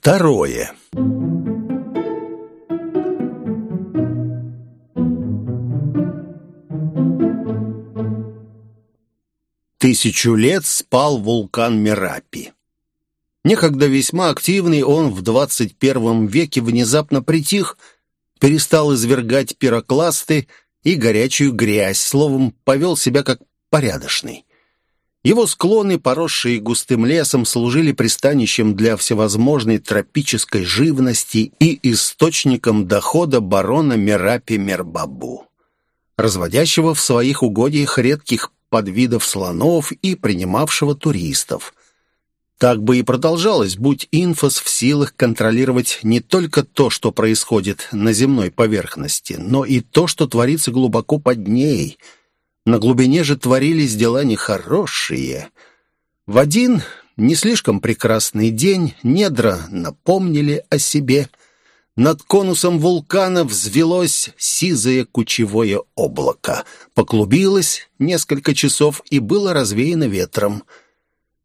Второе. Тысячу лет спал вулкан Мерапи. Некогда весьма активный, он в 21 веке внезапно притих, перестал извергать пирокласты и горячую грязь, словом, повел себя как порядочный. Его склоны, поросшие густым лесом, служили пристанищем для всевозможной тропической живности и источником дохода барона Мерапи Мербабу, разводящего в своих угодьях редких подвидов слонов и принимавшего туристов. Так бы и продолжалось, будь инфос в силах контролировать не только то, что происходит на земной поверхности, но и то, что творится глубоко под ней – на глубине же творились дела нехорошие. В один не слишком прекрасный день недра напомнили о себе. Над конусом вулкана взвелось сизое кучевое облако. Поклубилось несколько часов и было развеяно ветром.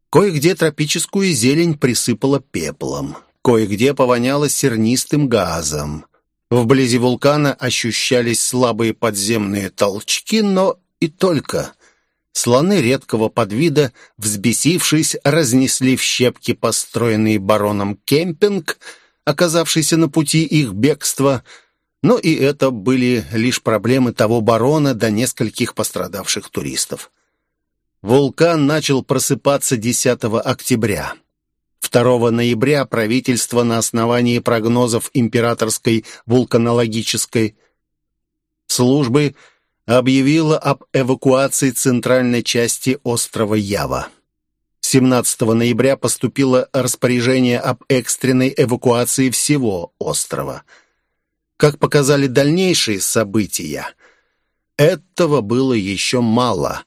Кое-где тропическую зелень присыпало пеплом. Кое-где повоняло сернистым газом. Вблизи вулкана ощущались слабые подземные толчки, но и только. Слоны редкого подвида, взбесившись, разнесли в щепки построенный бароном кемпинг, оказавшийся на пути их бегства, но и это были лишь проблемы того барона до нескольких пострадавших туристов. Вулкан начал просыпаться 10 октября. 2 ноября правительство на основании прогнозов императорской вулканологической службы – объявила об эвакуации центральной части острова Ява. 17 ноября поступило распоряжение об экстренной эвакуации всего острова. Как показали дальнейшие события, этого было еще мало.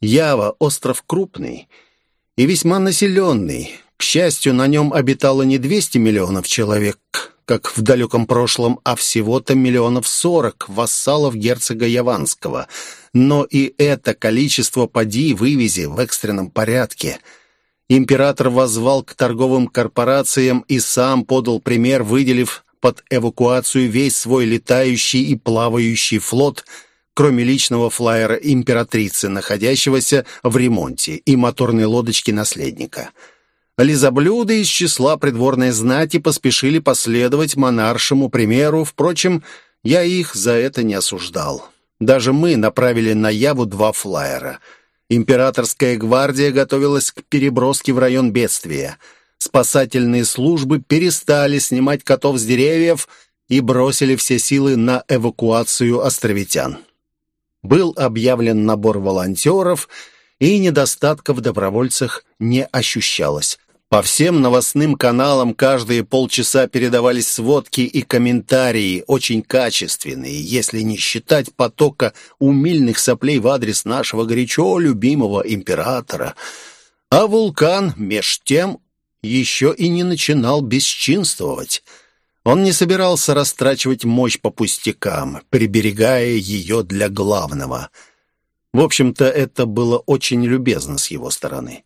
Ява – остров крупный и весьма населенный. К счастью, на нем обитало не 200 миллионов человек, как в далеком прошлом, а всего-то миллионов сорок вассалов герцога Яванского. Но и это количество поди вывези в экстренном порядке. Император воззвал к торговым корпорациям и сам подал пример, выделив под эвакуацию весь свой летающий и плавающий флот, кроме личного флайера императрицы, находящегося в ремонте, и моторной лодочки наследника – Лизоблюды из числа придворной знати поспешили последовать монаршему примеру. Впрочем, я их за это не осуждал. Даже мы направили на Яву два флайера. Императорская гвардия готовилась к переброске в район бедствия. Спасательные службы перестали снимать котов с деревьев и бросили все силы на эвакуацию островитян. Был объявлен набор волонтеров, и недостатка в добровольцах не ощущалось. По всем новостным каналам каждые полчаса передавались сводки и комментарии, очень качественные, если не считать потока умильных соплей в адрес нашего горячо любимого императора. А вулкан, меж тем, еще и не начинал бесчинствовать. Он не собирался растрачивать мощь по пустякам, приберегая ее для главного. В общем-то, это было очень любезно с его стороны.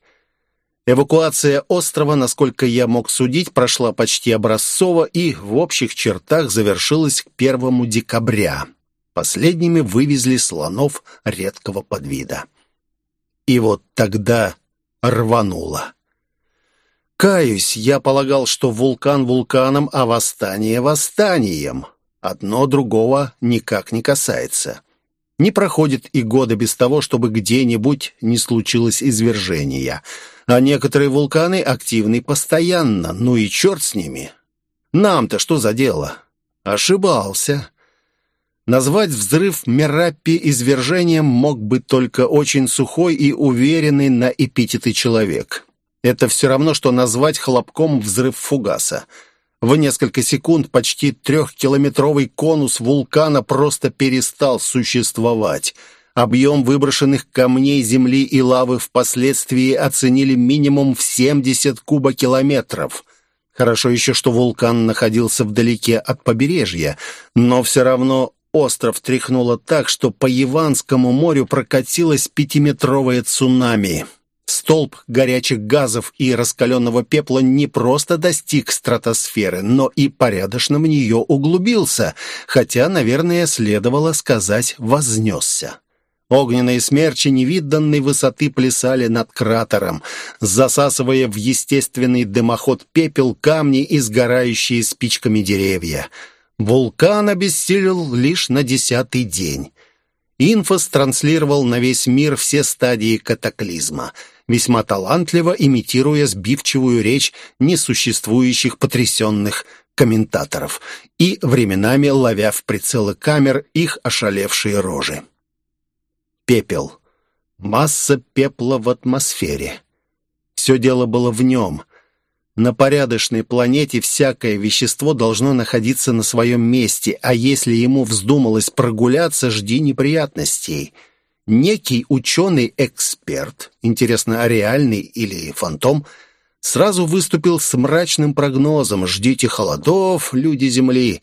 Эвакуация острова, насколько я мог судить, прошла почти образцово и в общих чертах завершилась к первому декабря. Последними вывезли слонов редкого подвида. И вот тогда рвануло. Каюсь, я полагал, что вулкан вулканом, а восстание восстанием. Одно другого никак не касается. Не проходит и года без того, чтобы где-нибудь не случилось извержение — а некоторые вулканы активны постоянно. Ну и черт с ними. Нам-то что за дело? Ошибался. Назвать взрыв Мераппи извержением мог бы только очень сухой и уверенный на эпитеты человек. Это все равно, что назвать хлопком взрыв фугаса. В несколько секунд почти трехкилометровый конус вулкана просто перестал существовать – Объем выброшенных камней, земли и лавы впоследствии оценили минимум в 70 кубокилометров. Хорошо еще, что вулкан находился вдалеке от побережья, но все равно остров тряхнуло так, что по Яванскому морю прокатилось пятиметровое цунами. Столб горячих газов и раскаленного пепла не просто достиг стратосферы, но и порядочно в нее углубился, хотя, наверное, следовало сказать «вознесся». Огненные смерчи невиданной высоты плясали над кратером, засасывая в естественный дымоход пепел камни и сгорающие спичками деревья. Вулкан обессилел лишь на десятый день. Инфос транслировал на весь мир все стадии катаклизма, весьма талантливо имитируя сбивчивую речь несуществующих потрясенных комментаторов и временами ловя в прицелы камер их ошалевшие рожи. Пепел. Масса пепла в атмосфере. Все дело было в нем — на порядочной планете всякое вещество должно находиться на своем месте, а если ему вздумалось прогуляться, жди неприятностей. Некий ученый-эксперт, интересно, а реальный или фантом, сразу выступил с мрачным прогнозом «Ждите холодов, люди Земли».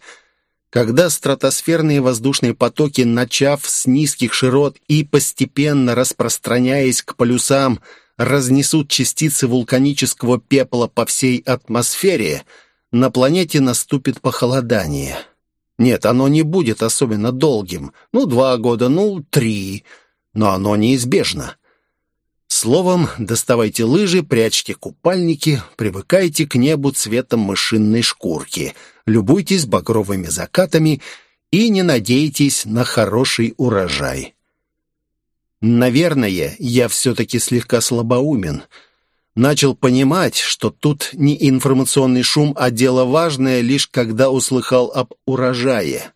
Когда стратосферные воздушные потоки, начав с низких широт и постепенно распространяясь к полюсам, разнесут частицы вулканического пепла по всей атмосфере, на планете наступит похолодание. Нет, оно не будет особенно долгим. Ну, два года, ну, три. Но оно неизбежно. Словом, доставайте лыжи, прячьте купальники, привыкайте к небу цветом мышиной шкурки, любуйтесь багровыми закатами и не надейтесь на хороший урожай. Наверное, я все-таки слегка слабоумен. Начал понимать, что тут не информационный шум, а дело важное, лишь когда услыхал об урожае.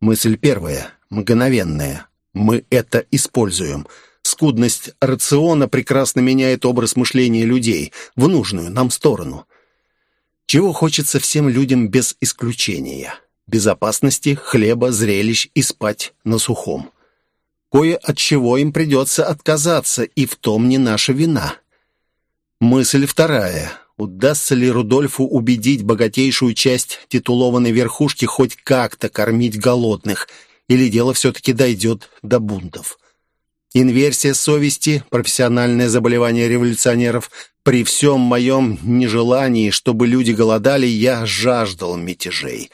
Мысль первая, мгновенная. Мы это используем. Скудность рациона прекрасно меняет образ мышления людей в нужную нам сторону. Чего хочется всем людям без исключения? Безопасности, хлеба, зрелищ и спать на сухом. Кое от чего им придется отказаться, и в том не наша вина. Мысль вторая. Удастся ли Рудольфу убедить богатейшую часть титулованной верхушки хоть как-то кормить голодных, или дело все-таки дойдет до бунтов? Инверсия совести, профессиональное заболевание революционеров. При всем моем нежелании, чтобы люди голодали, я жаждал мятежей.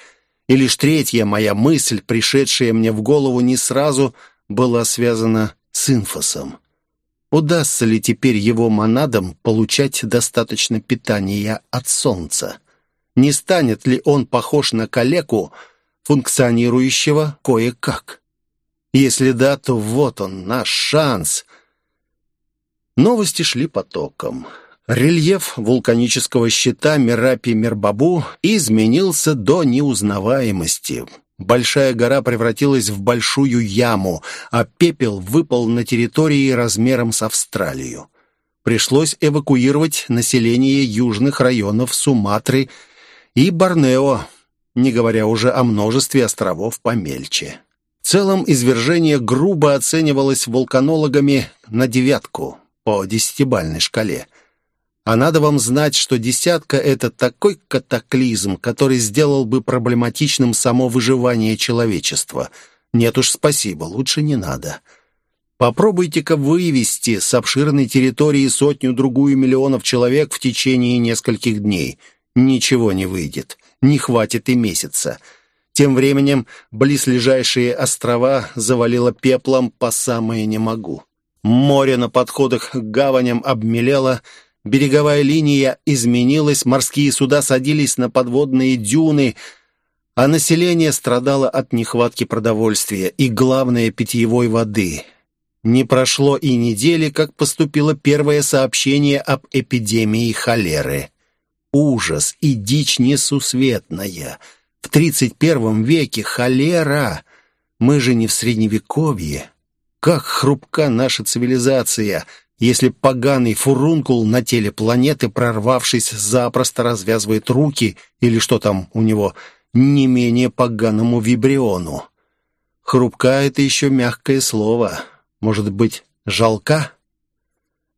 И лишь третья моя мысль, пришедшая мне в голову не сразу – была связана с инфосом. Удастся ли теперь его монадам получать достаточно питания от солнца? Не станет ли он похож на калеку, функционирующего кое-как? Если да, то вот он, наш шанс. Новости шли потоком. Рельеф вулканического щита Мерапи-Мербабу изменился до неузнаваемости. Большая гора превратилась в большую яму, а пепел выпал на территории размером с Австралию. Пришлось эвакуировать население южных районов Суматры и Борнео, не говоря уже о множестве островов помельче. В целом извержение грубо оценивалось вулканологами на девятку по десятибальной шкале – а надо вам знать, что десятка — это такой катаклизм, который сделал бы проблематичным само выживание человечества. Нет уж, спасибо, лучше не надо. Попробуйте-ка вывести с обширной территории сотню-другую миллионов человек в течение нескольких дней. Ничего не выйдет, не хватит и месяца. Тем временем близлежащие острова завалило пеплом по самое не могу. Море на подходах к гаваням обмелело — Береговая линия изменилась, морские суда садились на подводные дюны, а население страдало от нехватки продовольствия и, главное, питьевой воды. Не прошло и недели, как поступило первое сообщение об эпидемии холеры. Ужас и дичь несусветная. В 31 веке холера. Мы же не в Средневековье. Как хрупка наша цивилизация — если поганый фурункул на теле планеты, прорвавшись, запросто развязывает руки или что там у него, не менее поганому вибриону. Хрупка — это еще мягкое слово. Может быть, жалка?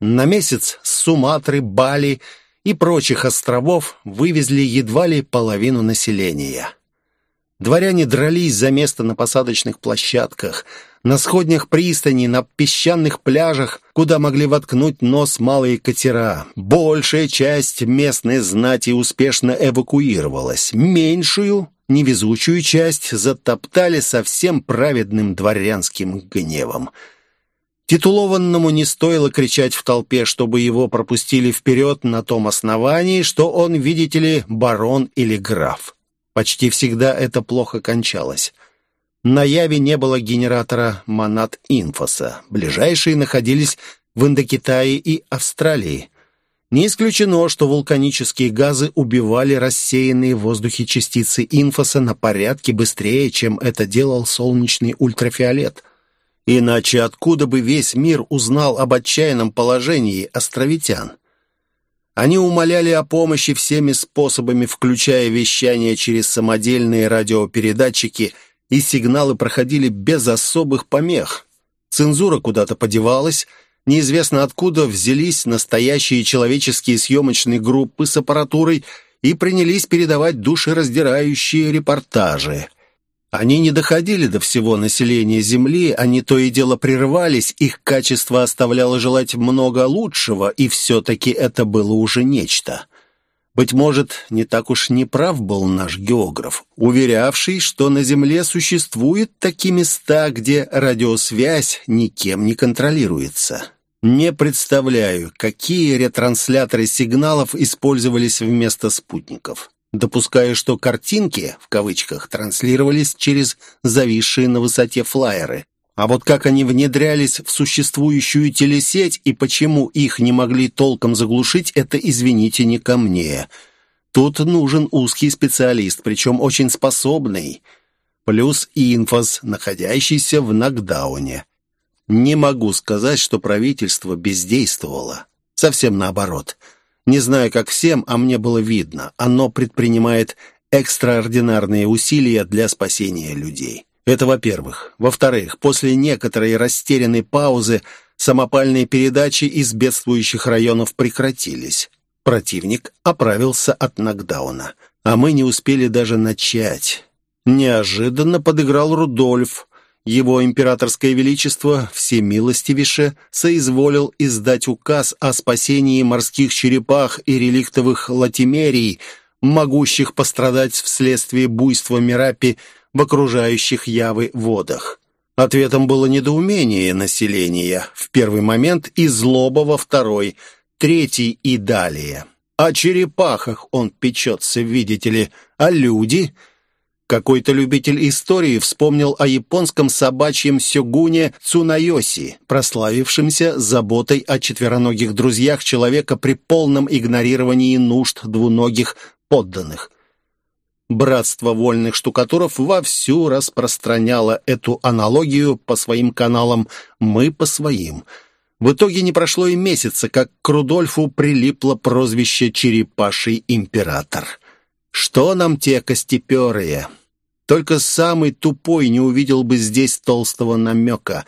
На месяц с Суматры, Бали и прочих островов вывезли едва ли половину населения. Дворяне дрались за место на посадочных площадках — На сходнях пристани, на песчаных пляжах, куда могли воткнуть нос малые катера. Большая часть местной знати успешно эвакуировалась. Меньшую, невезучую часть затоптали совсем праведным дворянским гневом. Титулованному не стоило кричать в толпе, чтобы его пропустили вперед на том основании, что он, видите ли, барон или граф. Почти всегда это плохо кончалось. На Яве не было генератора Монат Инфоса. Ближайшие находились в Индокитае и Австралии. Не исключено, что вулканические газы убивали рассеянные в воздухе частицы инфоса на порядке быстрее, чем это делал солнечный ультрафиолет. Иначе откуда бы весь мир узнал об отчаянном положении островитян? Они умоляли о помощи всеми способами, включая вещание через самодельные радиопередатчики, и сигналы проходили без особых помех. Цензура куда-то подевалась, неизвестно откуда взялись настоящие человеческие съемочные группы с аппаратурой и принялись передавать душераздирающие репортажи. Они не доходили до всего населения Земли, они то и дело прерывались, их качество оставляло желать много лучшего, и все-таки это было уже нечто. Быть может, не так уж неправ был наш географ, уверявший, что на Земле существуют такие места, где радиосвязь никем не контролируется. Не представляю, какие ретрансляторы сигналов использовались вместо спутников допуская, что «картинки» в кавычках транслировались через зависшие на высоте флайеры. А вот как они внедрялись в существующую телесеть и почему их не могли толком заглушить, это, извините, не ко мне. Тут нужен узкий специалист, причем очень способный. Плюс инфос, находящийся в нокдауне. Не могу сказать, что правительство бездействовало. Совсем наоборот – не знаю, как всем, а мне было видно. Оно предпринимает экстраординарные усилия для спасения людей. Это во-первых. Во-вторых, после некоторой растерянной паузы самопальные передачи из бедствующих районов прекратились. Противник оправился от нокдауна. А мы не успели даже начать. Неожиданно подыграл Рудольф, его императорское величество всемилостивейше соизволил издать указ о спасении морских черепах и реликтовых латимерий, могущих пострадать вследствие буйства Мирапи в окружающих Явы водах. Ответом было недоумение населения в первый момент и злоба во второй, третий и далее. О черепахах он печется, видите ли, а люди — какой-то любитель истории вспомнил о японском собачьем сёгуне Цунайоси, прославившемся заботой о четвероногих друзьях человека при полном игнорировании нужд двуногих подданных. Братство вольных штукатуров вовсю распространяло эту аналогию по своим каналам, мы по своим. В итоге не прошло и месяца, как к Рудольфу прилипло прозвище «Черепаший император». Что нам те костеперые? Только самый тупой не увидел бы здесь толстого намека.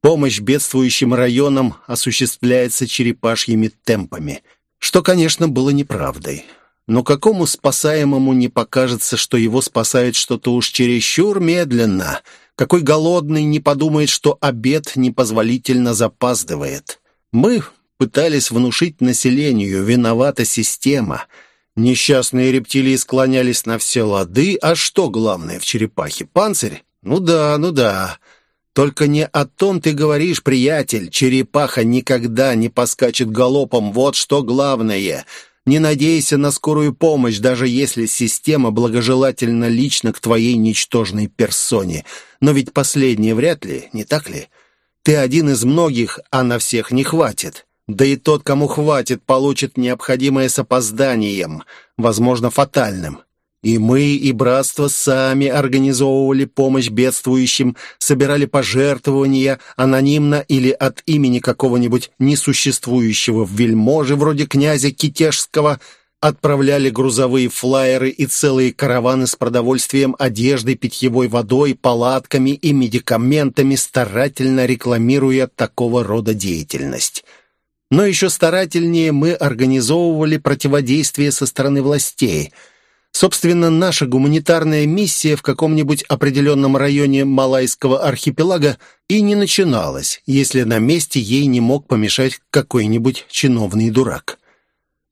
Помощь бедствующим районам осуществляется черепашьими темпами. Что, конечно, было неправдой. Но какому спасаемому не покажется, что его спасает что-то уж чересчур медленно? Какой голодный не подумает, что обед непозволительно запаздывает? Мы пытались внушить населению, виновата система — Несчастные рептилии склонялись на все лады, а что главное в черепахе? Панцирь? Ну да, ну да. Только не о том ты говоришь, приятель. Черепаха никогда не поскачет галопом, вот что главное. Не надейся на скорую помощь, даже если система благожелательна лично к твоей ничтожной персоне. Но ведь последнее вряд ли, не так ли? Ты один из многих, а на всех не хватит. Да и тот, кому хватит, получит необходимое с опозданием, возможно, фатальным. И мы, и братство сами организовывали помощь бедствующим, собирали пожертвования анонимно или от имени какого-нибудь несуществующего вельможи вроде князя Китежского, отправляли грузовые флайеры и целые караваны с продовольствием, одеждой, питьевой водой, палатками и медикаментами, старательно рекламируя такого рода деятельность. Но еще старательнее мы организовывали противодействие со стороны властей. Собственно, наша гуманитарная миссия в каком-нибудь определенном районе Малайского архипелага и не начиналась, если на месте ей не мог помешать какой-нибудь чиновный дурак.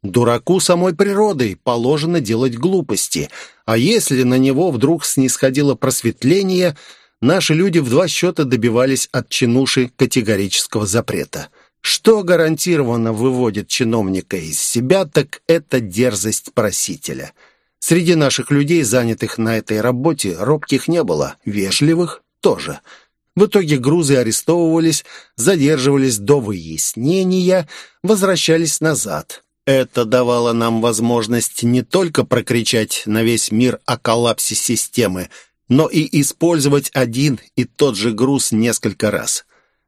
Дураку самой природой положено делать глупости, а если на него вдруг снисходило просветление, наши люди в два счета добивались от чинуши категорического запрета. Что гарантированно выводит чиновника из себя, так это дерзость просителя – Среди наших людей, занятых на этой работе, робких не было, вежливых тоже. В итоге грузы арестовывались, задерживались до выяснения, возвращались назад. Это давало нам возможность не только прокричать на весь мир о коллапсе системы, но и использовать один и тот же груз несколько раз.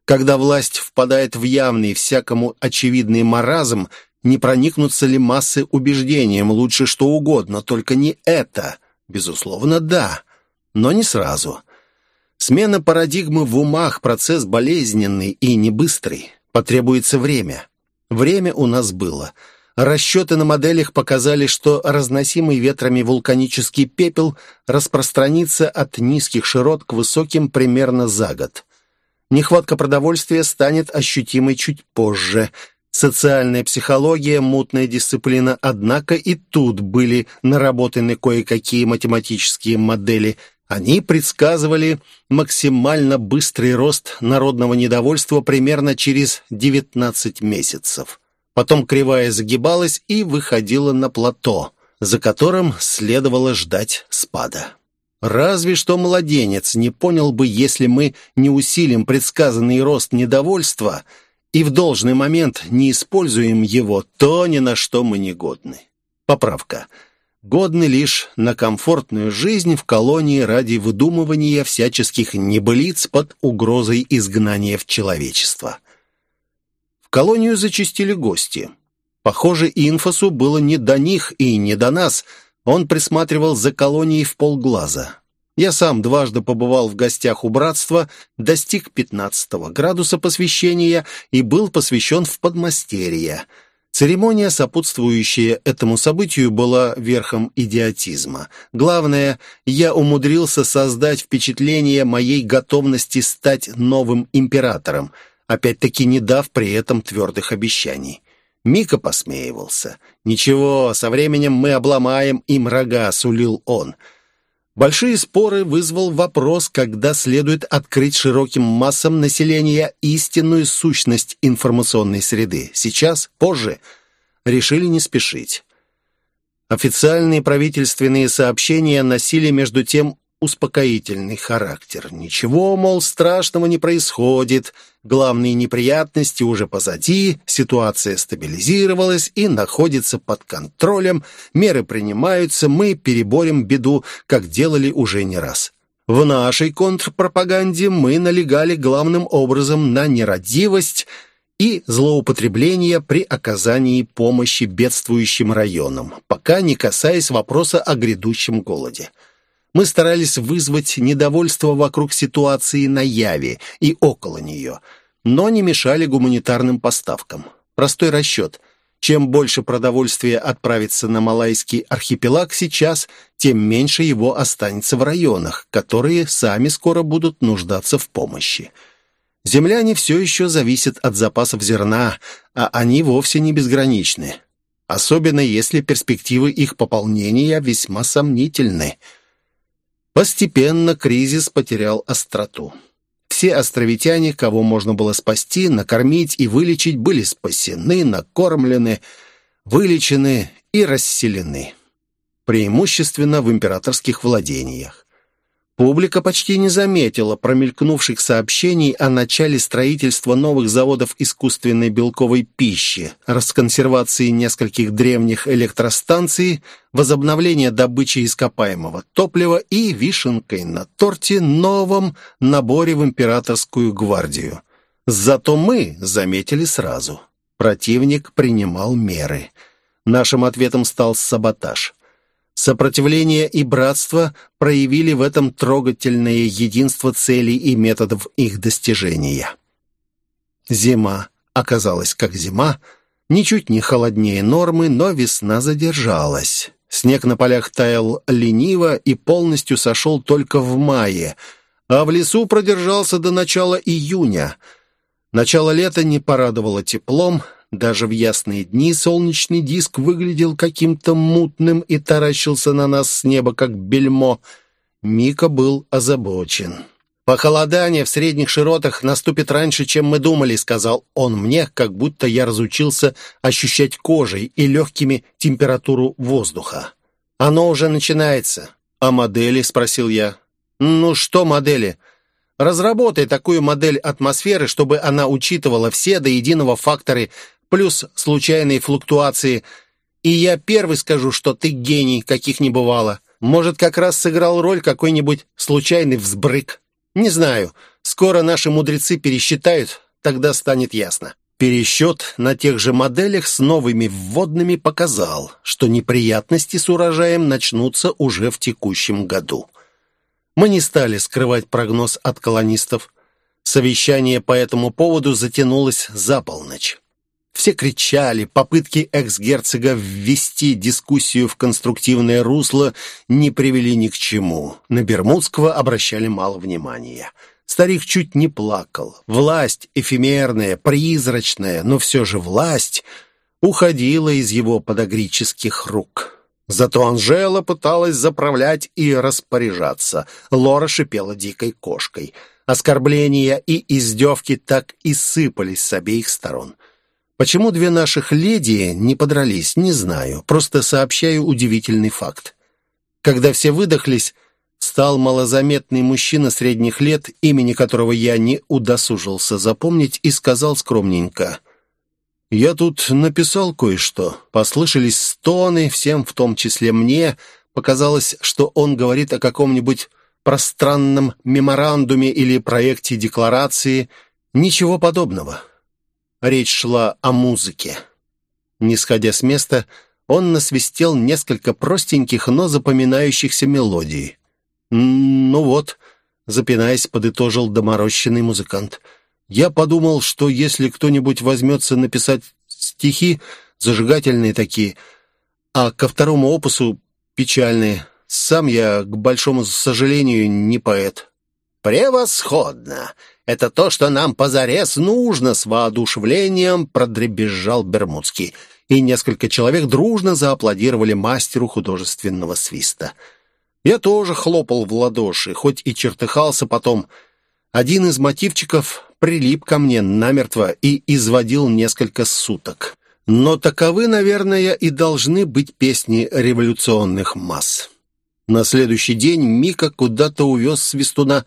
Когда власть впадает в явный, всякому очевидный маразм – не проникнутся ли массы убеждением, лучше что угодно, только не это. Безусловно, да, но не сразу. Смена парадигмы в умах – процесс болезненный и не быстрый. Потребуется время. Время у нас было. Расчеты на моделях показали, что разносимый ветрами вулканический пепел распространится от низких широт к высоким примерно за год. Нехватка продовольствия станет ощутимой чуть позже – Социальная психология – мутная дисциплина, однако и тут были наработаны кое-какие математические модели. Они предсказывали максимально быстрый рост народного недовольства примерно через 19 месяцев. Потом кривая загибалась и выходила на плато, за которым следовало ждать спада. Разве что младенец не понял бы, если мы не усилим предсказанный рост недовольства – и в должный момент не используем его, то ни на что мы не годны. Поправка. Годны лишь на комфортную жизнь в колонии ради выдумывания всяческих небылиц под угрозой изгнания в человечество. В колонию зачастили гости. Похоже, инфосу было не до них и не до нас. Он присматривал за колонией в полглаза. Я сам дважды побывал в гостях у братства, достиг 15 градуса посвящения и был посвящен в подмастерье. Церемония, сопутствующая этому событию, была верхом идиотизма. Главное, я умудрился создать впечатление моей готовности стать новым императором, опять-таки не дав при этом твердых обещаний. Мика посмеивался. «Ничего, со временем мы обломаем им рога», — сулил он. — Большие споры вызвал вопрос, когда следует открыть широким массам населения истинную сущность информационной среды. Сейчас, позже, решили не спешить. Официальные правительственные сообщения носили между тем успокоительный характер. Ничего, мол, страшного не происходит, главные неприятности уже позади, ситуация стабилизировалась и находится под контролем, меры принимаются, мы переборем беду, как делали уже не раз. В нашей контрпропаганде мы налегали главным образом на нерадивость и злоупотребление при оказании помощи бедствующим районам, пока не касаясь вопроса о грядущем голоде. Мы старались вызвать недовольство вокруг ситуации на Яве и около нее, но не мешали гуманитарным поставкам. Простой расчет. Чем больше продовольствия отправится на Малайский архипелаг сейчас, тем меньше его останется в районах, которые сами скоро будут нуждаться в помощи. Земляне все еще зависят от запасов зерна, а они вовсе не безграничны. Особенно если перспективы их пополнения весьма сомнительны – Постепенно кризис потерял остроту. Все островитяне, кого можно было спасти, накормить и вылечить, были спасены, накормлены, вылечены и расселены. Преимущественно в императорских владениях. Публика почти не заметила промелькнувших сообщений о начале строительства новых заводов искусственной белковой пищи, расконсервации нескольких древних электростанций, возобновления добычи ископаемого топлива и вишенкой на торте новом наборе в императорскую гвардию. Зато мы заметили сразу. Противник принимал меры. Нашим ответом стал саботаж. Сопротивление и братство проявили в этом трогательное единство целей и методов их достижения. Зима оказалась как зима, ничуть не холоднее нормы, но весна задержалась. Снег на полях таял лениво и полностью сошел только в мае, а в лесу продержался до начала июня. Начало лета не порадовало теплом, даже в ясные дни солнечный диск выглядел каким-то мутным и таращился на нас с неба, как бельмо. Мика был озабочен. «Похолодание в средних широтах наступит раньше, чем мы думали», — сказал он мне, как будто я разучился ощущать кожей и легкими температуру воздуха. «Оно уже начинается». «А модели?» — спросил я. «Ну что модели?» «Разработай такую модель атмосферы, чтобы она учитывала все до единого факторы, плюс случайные флуктуации. И я первый скажу, что ты гений, каких не бывало. Может, как раз сыграл роль какой-нибудь случайный взбрык». Не знаю. Скоро наши мудрецы пересчитают, тогда станет ясно. Пересчет на тех же моделях с новыми вводными показал, что неприятности с урожаем начнутся уже в текущем году. Мы не стали скрывать прогноз от колонистов. Совещание по этому поводу затянулось за полночь. Все кричали, попытки экс-герцога ввести дискуссию в конструктивное русло не привели ни к чему. На Бермудского обращали мало внимания. Старик чуть не плакал. Власть эфемерная, призрачная, но все же власть уходила из его подогрических рук. Зато Анжела пыталась заправлять и распоряжаться. Лора шипела дикой кошкой. Оскорбления и издевки так и сыпались с обеих сторон. Почему две наших леди не подрались, не знаю. Просто сообщаю удивительный факт. Когда все выдохлись, стал малозаметный мужчина средних лет, имени которого я не удосужился запомнить, и сказал скромненько. «Я тут написал кое-что. Послышались стоны, всем, в том числе мне. Показалось, что он говорит о каком-нибудь пространном меморандуме или проекте декларации. Ничего подобного. Речь шла о музыке. Не сходя с места, он насвистел несколько простеньких, но запоминающихся мелодий. «Ну вот», — запинаясь, подытожил доморощенный музыкант. «Я подумал, что если кто-нибудь возьмется написать стихи, зажигательные такие, а ко второму опусу печальные, сам я, к большому сожалению, не поэт». «Превосходно! Это то, что нам позарез нужно!» С воодушевлением продребезжал Бермудский. И несколько человек дружно зааплодировали мастеру художественного свиста. Я тоже хлопал в ладоши, хоть и чертыхался потом. Один из мотивчиков прилип ко мне намертво и изводил несколько суток. Но таковы, наверное, и должны быть песни революционных масс. На следующий день Мика куда-то увез свистуна,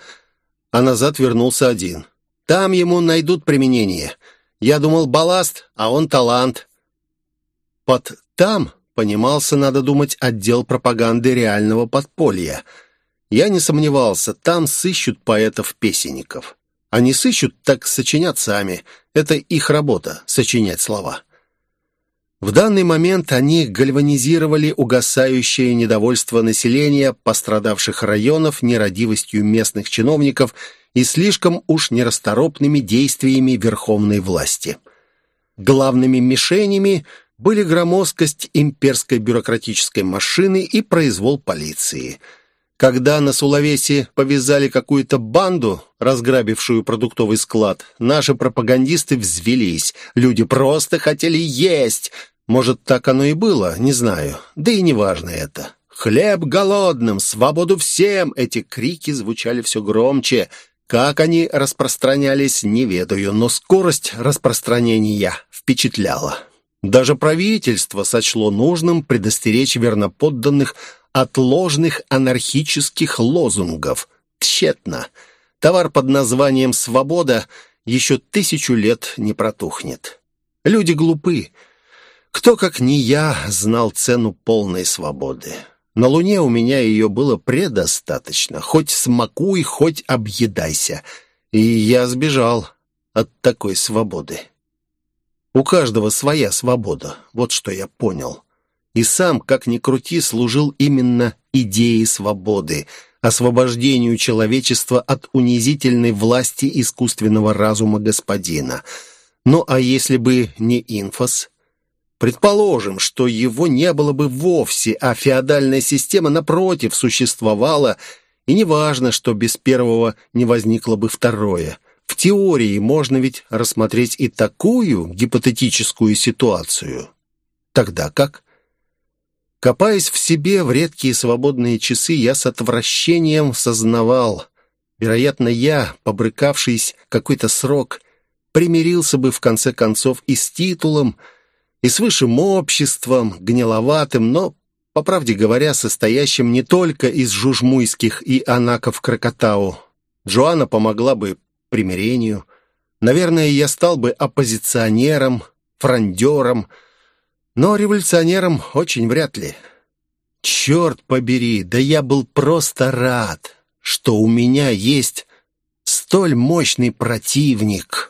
а назад вернулся один. Там ему найдут применение. Я думал, балласт, а он талант. Под «там» понимался, надо думать, отдел пропаганды реального подполья. Я не сомневался, там сыщут поэтов-песенников. Они сыщут, так сочинят сами. Это их работа — сочинять слова. В данный момент они гальванизировали угасающее недовольство населения пострадавших районов нерадивостью местных чиновников и слишком уж нерасторопными действиями верховной власти. Главными мишенями были громоздкость имперской бюрократической машины и произвол полиции. Когда на Сулавесе повязали какую-то банду, разграбившую продуктовый склад, наши пропагандисты взвелись. Люди просто хотели есть, может, так оно и было, не знаю. Да и неважно это. «Хлеб голодным! Свободу всем!» Эти крики звучали все громче. Как они распространялись, не ведаю, но скорость распространения впечатляла. Даже правительство сочло нужным предостеречь верноподданных от ложных анархических лозунгов. Тщетно. Товар под названием «Свобода» еще тысячу лет не протухнет. Люди глупы. Кто, как не я, знал цену полной свободы? На Луне у меня ее было предостаточно. Хоть смакуй, хоть объедайся. И я сбежал от такой свободы. У каждого своя свобода, вот что я понял. И сам, как ни крути, служил именно идее свободы, освобождению человечества от унизительной власти искусственного разума господина. Ну а если бы не инфос, Предположим, что его не было бы вовсе, а феодальная система, напротив, существовала, и неважно, что без первого не возникло бы второе. В теории можно ведь рассмотреть и такую гипотетическую ситуацию. Тогда как? Копаясь в себе в редкие свободные часы, я с отвращением сознавал. Вероятно, я, побрыкавшись какой-то срок, примирился бы в конце концов и с титулом, и с высшим обществом, гниловатым, но, по правде говоря, состоящим не только из жужмуйских и анаков Крокотау. Джоанна помогла бы примирению. Наверное, я стал бы оппозиционером, фрондером, но революционером очень вряд ли. Черт побери, да я был просто рад, что у меня есть столь мощный противник».